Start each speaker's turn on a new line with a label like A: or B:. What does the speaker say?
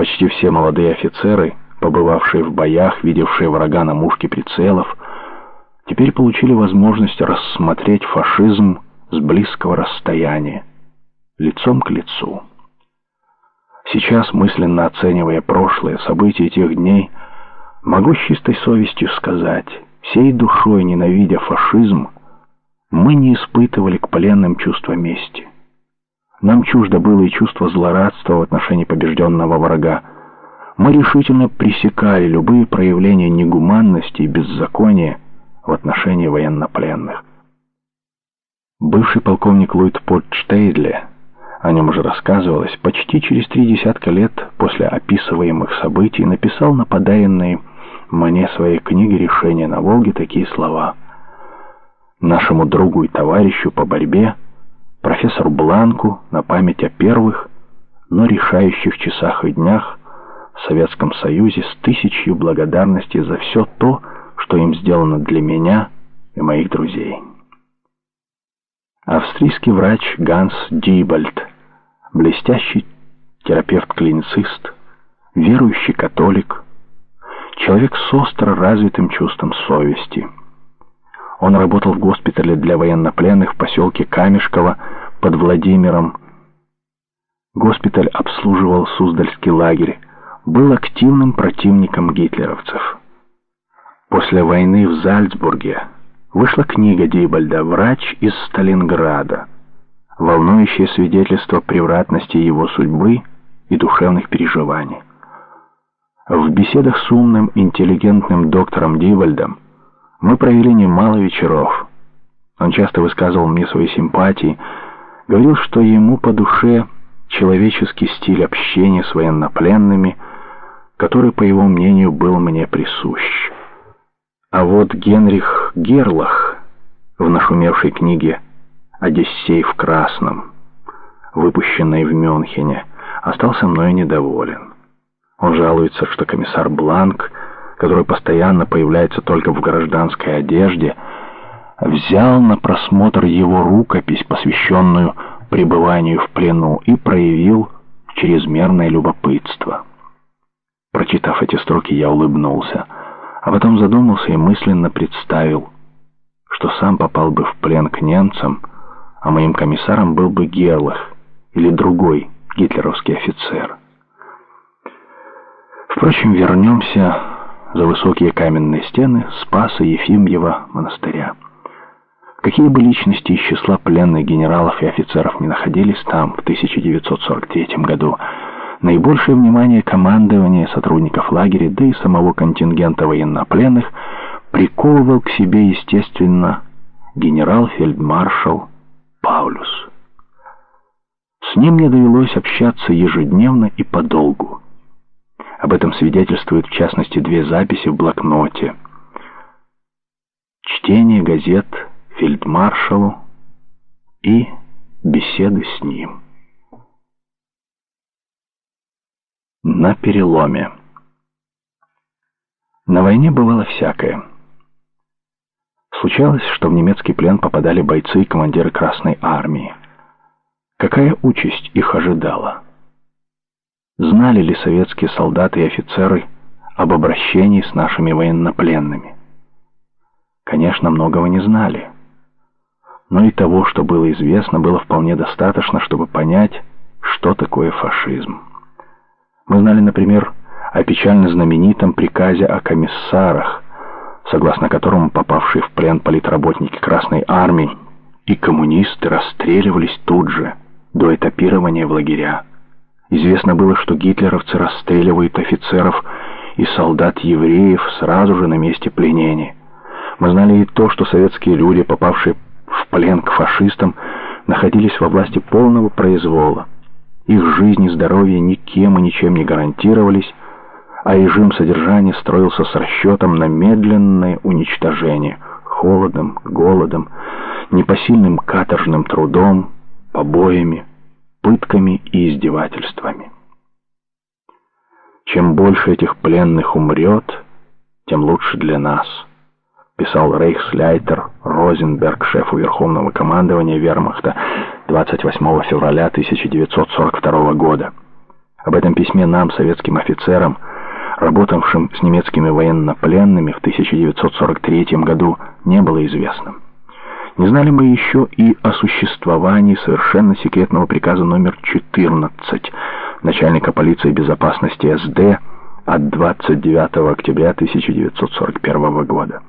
A: Почти все молодые офицеры, побывавшие в боях, видевшие врага на мушке прицелов, теперь получили возможность рассмотреть фашизм с близкого расстояния, лицом к лицу. Сейчас, мысленно оценивая прошлые события тех дней, могу с чистой совестью сказать, всей душой ненавидя фашизм, мы не испытывали к пленным чувства мести. Нам чуждо было и чувство злорадства в отношении побежденного врага. Мы решительно пресекали любые проявления негуманности и беззакония в отношении военнопленных. Бывший полковник Луид Портштейдле, о нем уже рассказывалось, почти через три десятка лет после описываемых событий написал на подаренной мне своей книге «Решение на Волге» такие слова. «Нашему другу и товарищу по борьбе, профессору Бланку, на память о первых, но решающих часах и днях в Советском Союзе с тысячью благодарности за все то, что им сделано для меня и моих друзей». Австрийский врач Ганс Дибальд, блестящий терапевт-клиницист, верующий католик, человек с остро развитым чувством совести. Он работал в госпитале для военнопленных в поселке Камешково под Владимиром. Госпиталь обслуживал Суздальский лагерь, был активным противником гитлеровцев. После войны в Зальцбурге вышла книга Дибальда «Врач из Сталинграда», волнующее свидетельство превратности его судьбы и душевных переживаний. В беседах с умным, интеллигентным доктором Дибальдом мы провели немало вечеров. Он часто высказывал мне свои симпатии, говорил, что ему по душе человеческий стиль общения с военнопленными, который, по его мнению, был мне присущ. А вот Генрих Герлах в нашумевшей книге «Одиссей в красном», выпущенной в Мюнхене, остался мною недоволен. Он жалуется, что комиссар Бланк, который постоянно появляется только в гражданской одежде, взял на просмотр его рукопись, посвященную пребыванию в плену, и проявил чрезмерное любопытство. Прочитав эти строки, я улыбнулся — а потом задумался и мысленно представил, что сам попал бы в плен к немцам, а моим комиссаром был бы Герлах или другой гитлеровский офицер. Впрочем, вернемся за высокие каменные стены Спаса Ефимьева монастыря. Какие бы личности из числа пленных генералов и офицеров не находились там в 1943 году, Наибольшее внимание командования сотрудников лагеря, да и самого контингента военнопленных приковывал к себе, естественно, генерал-фельдмаршал Паулюс. С ним мне довелось общаться ежедневно и подолгу. Об этом свидетельствуют в частности две записи в блокноте. Чтение газет фельдмаршалу и беседы с ним. На переломе. На войне бывало всякое. Случалось, что в немецкий плен попадали бойцы и командиры Красной Армии. Какая участь их ожидала? Знали ли советские солдаты и офицеры об обращении с нашими военнопленными? Конечно, многого не знали. Но и того, что было известно, было вполне достаточно, чтобы понять, что такое фашизм. Мы знали, например, о печально знаменитом приказе о комиссарах, согласно которому попавшие в плен политработники Красной Армии и коммунисты расстреливались тут же, до этапирования в лагеря. Известно было, что гитлеровцы расстреливают офицеров и солдат-евреев сразу же на месте пленения. Мы знали и то, что советские люди, попавшие в плен к фашистам, находились во власти полного произвола. Их жизнь и здоровье никем и ничем не гарантировались, а режим содержания строился с расчетом на медленное уничтожение, холодом, голодом, непосильным каторжным трудом, побоями, пытками и издевательствами. Чем больше этих пленных умрет, тем лучше для нас – писал рейхсляйтер Розенберг шефу Верховного командования Вермахта 28 февраля 1942 года. Об этом письме нам, советским офицерам, работавшим с немецкими военнопленными в 1943 году, не было известно. Не знали мы еще и о существовании совершенно секретного приказа номер 14 начальника полиции безопасности СД от 29 октября 1941 года.